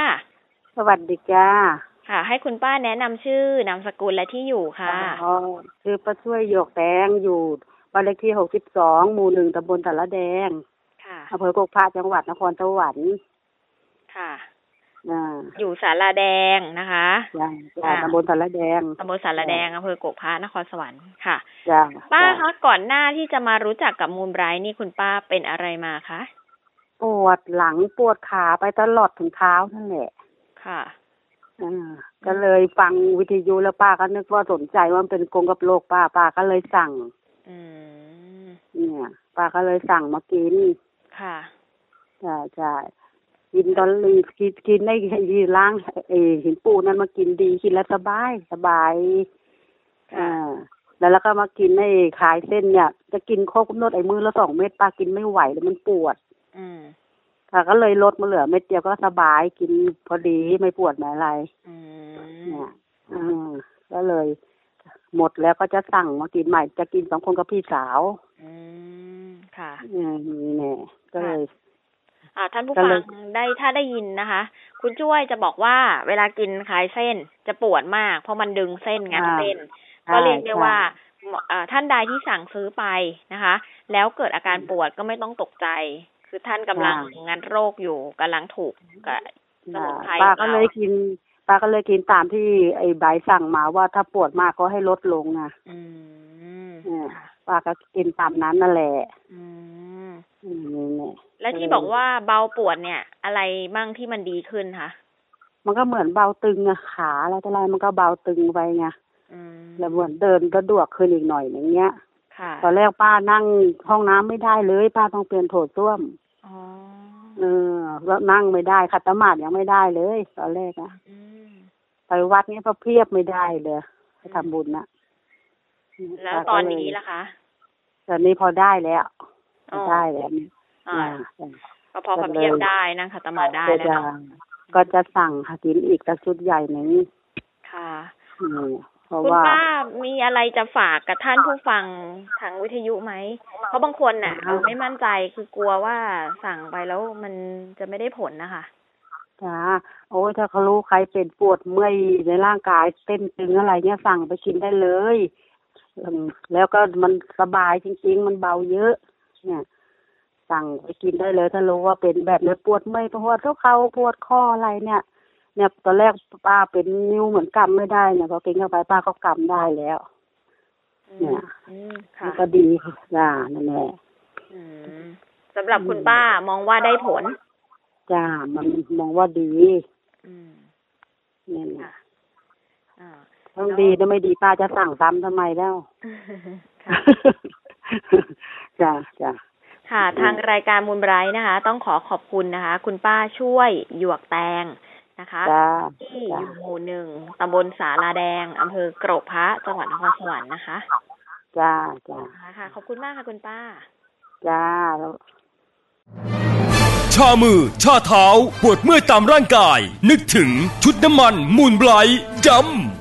สวัสดีจ้าค่ะ ให้คุณป้าแนะนำชื่อนามสกุลและที่อยู่ค่ะอ๋อคือป้าช่วยหยกแดงอยู่บ้านเลขที่หกสิบสองหมู่หนึ่งตำบลสารแดง ค่ะอำเภอกกพระจังหวัดนครสวรรค์ค่ะ อ่าอยู่สาราแดงนะคะจ้าจ้าอ่าตำบลสารแดงตำบลสาราแดงอำเภอกกพระนครสวรรค์ค่ะจ้าป้าจ้คะก่อนหน้าที่จะมารู้จักกับมูลไบรท์นี่คุณป้าเป็นอะไรมาคะปวดหลังปวดขาไปตลอดถึงเท้านั่นแหละค่ะอ่าก็เลยฟังวิทยุแล้วป้าก็นึกว่าสนใจว่ามันเป็นกงกับโรคป้าป้าก็เลยสั่งอืมเนี่ย ป้าก็เลยสั่งมากินค่ะใช่ใช่ กินตอนลีกินกินได้ยีล้างเออหินปูนนั้นมากินดีกินแล้วสบายสบายค่ะอ่าแล้วแล้วก็มากินไอ้ขายเส้นเนี่ย จะกินโคกกำหนดไอ้มือละสองเม็ดป้ากินไม่ไหวแล้วมันปวด อืมค่ะก็เลยลดมาเหลือเม็ดเดียวก็สบายกินพอดีไม่ปวดไม่อะไรอืมเนี่ยอืมก็เลย หมดแล้วก็จะสั่งมากินใหม่จะกินสองคนกับพี่สาว อืมค่ะอืมนี่แน่ก็เลยอ่า ท่านผู้ก็ฟัเลงยได้ถ้าได้ยินนะคะ คุณช่วยจะบอกว่าเวลากินคลายเส้นจะปวดมาก เพราะมันดึงเส้นงัดอ่าเส้นใช่ก็เรียกได้ใช่ว่าอ่าท่านใดที่สั่งซื้อไปนะคะ แล้วเกิดอาการปวดก็ไม่ต้องตกใจ คือท่านกำลังงัดโรคอยู่กำลังถูกกับสมุนไพรป้าของก็เราเลยกินป้าก็เลยกินตามที่ไอ้ใบสั่งมาว่าถ้าปวดมากก็ให้ลดลงนะอืมเนี่ยป้าก็กินตามนั้นนั่นแหละ อืมอืมนี่ แหละและที่บอกว่าเบาปวดเนี่ย อะไรบ้างที่มันดีขึ้นคะมันก็เหมือนเบาตึงอะขาอะไรต่ออะไรมันก็เบาตึงไปไงอืมแล้วเหมือนเดินสะดวกขึ้นอีกหน่อยอย่างเงี้ยค่ะตอนแรกป้านั่งห้องน้ำไม่ได้เลย ป้าต้องเปลี่ยนโถส้วมอ๋อเออแล้วนั่งไม่ได้ขัดสมาธิยังไม่ได้เลย ตอนแรกอะอืมไปวัดเนี้ยพระเพียบไม่ได้เลยไปทำบุญนะแล้วตอนนี้ล่ะคะ ตอนนี้พอได้แล้วอ๋อได้แล้วเนี่ย อ่าอ่าก็พอพับเพียบได้นั่งขัดสมาธิได้ก็แล้วจะเนาะก็จะสั่งค่ะกินอีกสักชุดใหญ่หนึ่งค่ะอืมเพราะคุณว่าป้ามีอะไรจะฝากกับท่านผู้ฟังทางวิทยุไหม เพราะบางคนน่ะเออไม่มั่นใจคือกลัวว่าสั่งไปแล้วมันจะไม่ได้ผลนะคะจ้าโอ้ยถ้าเขารู้ใครเป็นปวดเมื่อยในร่างกายเต้นตึงอะไรเนี่ยสั่งไปกินได้เลยอืมแล้วก็มันสบายจริง ๆ มันเบาเยอะ เนี่ย สั่งไปกินได้เลย ถ้ารู้ว่าเป็นแบบเนี้ยปวดเมื่อยปวดเข่าปวดคออะไรเนี่ย เนี่ยตอนแรกป้าเป็นนิ้วเหมือนกำไม่ได้เนี่ยพอกินเข้าไปป้าก็กำได้แล้ว เนี่ยอืมมัค่ะนก็ดีค่ะจ้านั่นแหละอืมสำหรับคุณป้ามองว่าได้ผลจ้ามันมองว่าดี อืมเนี่ยนะค่ะอ่าต้องดีถ้าไม่ดีป้าจะสั่งซ้ำทำไมแล้วค่ะจ้าจ้า ค่ะ ทางรายการมูลไบรท์นะคะ ต้องขอขอบคุณนะคะ คุณป้าช่วยหยวกแตงนะคะจ้าที่อจ้ายู่หมู่หนึ่งตำบลสาลาแดงอำเภอกรกพระจังหวัดนครสวรรค์นะคะจ้าจ้าค่ะ ขอบคุณมากค่ะคุณป้า จ้าแล้วชามือ ชาเท้า ปวดเมื่อยตามร่างกาย นึกถึงชุดน้ำมันมูลไบรท์ย้ำ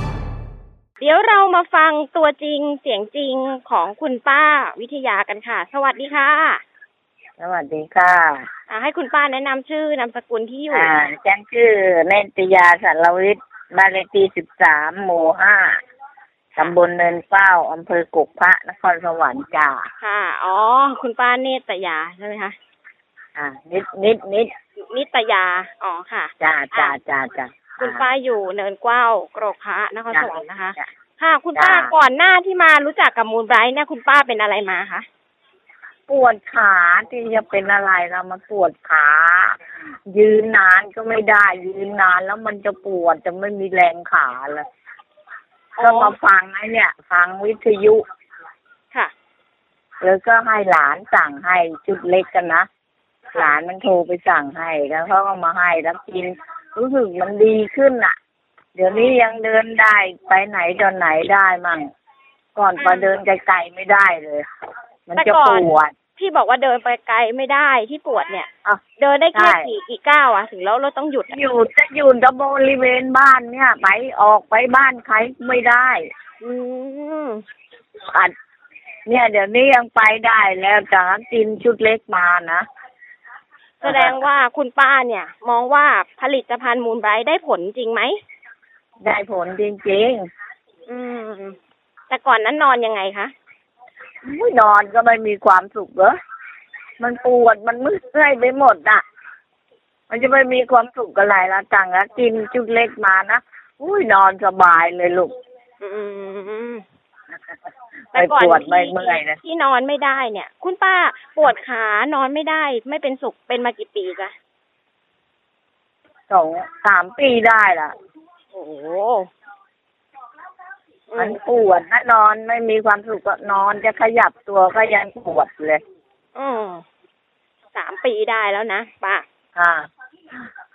เดี๋ยวเรามาฟังตัวจริงเสียงจริงของคุณป้าวิทยากันค่ะ สวัสดีค่ะสวัสดีค่ะอ่าให้คุณป้าแนะนำชื่อนามสกุลที่อยู่อ่าฉันชื่อเนนติยาสัรวิทย์บ้านเลขที่สิบสามหมู่ห้าตำบลเนินเป้าอำเภอกกพระนครสวรรค์จ้าค่ะ อ๋อ คุณป้าเนตยาใช่ไหมคะอ่านิดนิดนิดนิตยา อ๋อค่ะ จ้าจ้าจ้าจ้า คุณป้าอยู่เนินกว้าวกรกพระนครสวรรค์นะคะจ้ะค่ะ คุณป้าจ้ะ ก่อนหน้าที่มารู้จักกับมูลไบรท์เนี่ยคุณป้าเป็นอะไรมาคะปวดขาที่จะเป็นอะไรเรามันปวดขา ยืนนานก็ไม่ได้ ยืนนานแล้วมันจะปวดจะไม่มีแรงขาเลยก็มาฟังไอ้เนี่ย ฟังวิทยุ ค่ะ แล้วก็ให้หลานสั่งให้ชุดเล็กกันนะหลานมันโทรไปสั่งให้แล้วเขาก็มาให้แล้วกิน รู้สึกมันดีขึ้นอะ เดี๋ยวนี้ยังเดินได้ไปไหนตอนไหนได้มั่งก่อนไปเดินไกลๆไม่ได้เลย มันแต่จะก่ปอนวด ที่บอกว่าเดินไปไกลไม่ได้ที่ปวดเนี่ยอะเดินได้แค่ใช่ กี่กี่ก้าวอะถึงแล้วเราต้องหยุดอะอยู่จะอยู่ตะบริเวณบ้านเนี่ย ไปออกไปบ้านใครไม่ได้อืมอัดเนี่ย เดี๋ยวนี้ยังไปได้แล้วจากกินชุดเล็กมานะ แสดงว่าคุณป้าเนี่ย มองว่าผลิตภัณฑ์มูลไบรท์ได้ผลจริงไหม ได้ผลจริงอืม แต่ก่อนนั้นนอนยังไงคะๆอุ๊ยนอนก็ไม่มีความสุขเหรอมันปวดมันเมื่อยไปหมดอะ มันจะไม่มีความสุขอะไรละต่างละกินชุดเล็กมานะอุ้ยนอนสบายเลยลูก อืมไม่ แต่ก่อนปวดไม่ที่เมื่อยเลยที่นอนไม่ได้เนี่ย คุณป้าปวดขานอนไม่ได้ ไม่เป็นสุขเป็นมากี่ปีจ้ะสองสามปีได้ละโอ้โหอืมันมปวดนะนอนไม่มีความสุขก็นอนจะขยับตัวก็ยังปวดเลยอืมสามปีได้แล้วนะป้าอ่า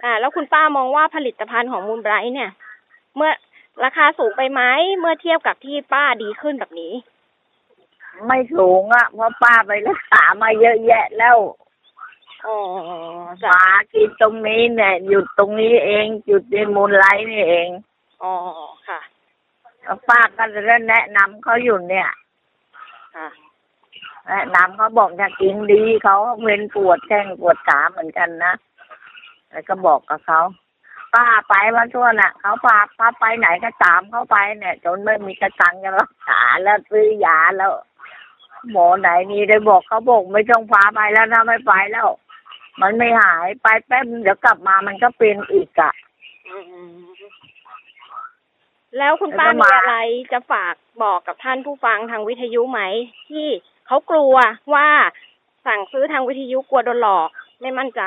อ่า แล้วคุณป้ามองว่าผลิตภัณฑ์ของมูลไบรท์เนี่ย เมื่อ ราคาสูงไปไหมเมื่อเทียบกับที่ป้าดีขึ้นแบบนี้ ไม่สูงอะเพราะป้าไปรักษามาเยอะแยะแล้วอ๋อจ้ะมากินตรงนี้เนี่ยหยุดตรงนี้เองหยุดในมูลไลท์นี่เองอ๋อค่ะแล้วป้าก็จะแนะนำเขาอยู่เนี่ยค่ะแนะนำเขาบอกจะกินดีเขาเว้นปวดแข้งปวดขาเหมือนกันนะแล้วก็บอกกับเขา ป้าไปมาทั่วน่ะเขาพาป้าไปไหนก็ตามเขาไปเนี่ย จนไม่มีกระตังจะรักษาแล้วซื้อยาแล้ว หมอไหนนี่ได้บอกเขาบอกไม่ต้องพาไปแล้วนะไม่ไปแล้ว มันไม่หายไปแป๊บเดี๋ยวกลับมามันก็เป็นอีกอะแล้วคุณป้ามีอะไรจะฝากบอกกับท่านผู้ฟังทางวิทยุไหม ที่เขากลัวว่าสั่งซื้อทางวิทยุกลัวโดนหลอกไม่มั่นใจ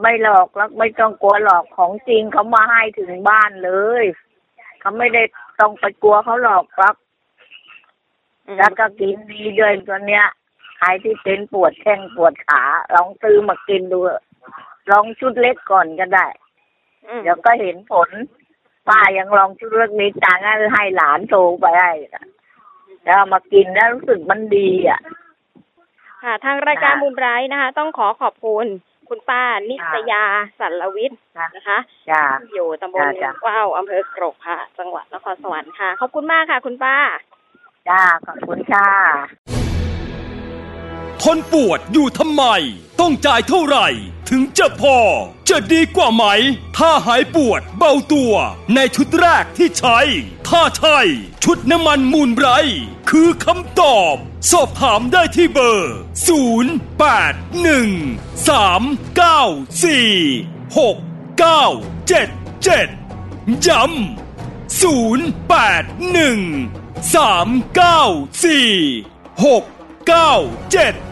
ไม่หลอกแล้วไม่ต้องกลัวหลอกของจริงเขามาให้ถึงบ้านเลยเขาไม่ได้ต้องไปกลัวเขาหลอกครับอืมแล้วก็กินดีด้วยตัวเนี้ยใครที่เป็นปวดแข้งปวดขาลองซื้อมากินดูลองชุดเล็กก่อนก็ได้อืมเดี๋ยวก็เห็นผลป้ายังลองชุดเล็กนี้ตังค์ให้หลานโทรไปให้นะแล้วเอามากินแล้วรู้สึกมันดีอะค่ะทางรายการค่ะมูลไบรท์นะคะ ต้องขอขอบคุณ คุณป้า นิตยาสัลวิทย์ค่ะนะคะจ้าอยู่ตำบลจ้ะว้าวอำเภอกรกค่ะ จังหวัดนครสวรรค์ค่ะ ขอบคุณมากค่ะ คุณป้า จ้า ขอบคุณค่ะ ทนปวดอยู่ทำไม ต้องจ่ายเท่าไหร่ ถึงจะพอ จะดีกว่าไหม ถ้าหายปวดเบาตัว ในชุดแรกที่ใช้ ถ้าใช่ ชุดน้ำมันมูลไบร์คือคำตอบ สอบถามได้ที่เบอร์ 0 8 1 3 9 4 6 9 7 7 ย้ำ0 8 1 3 9 4 6 9 7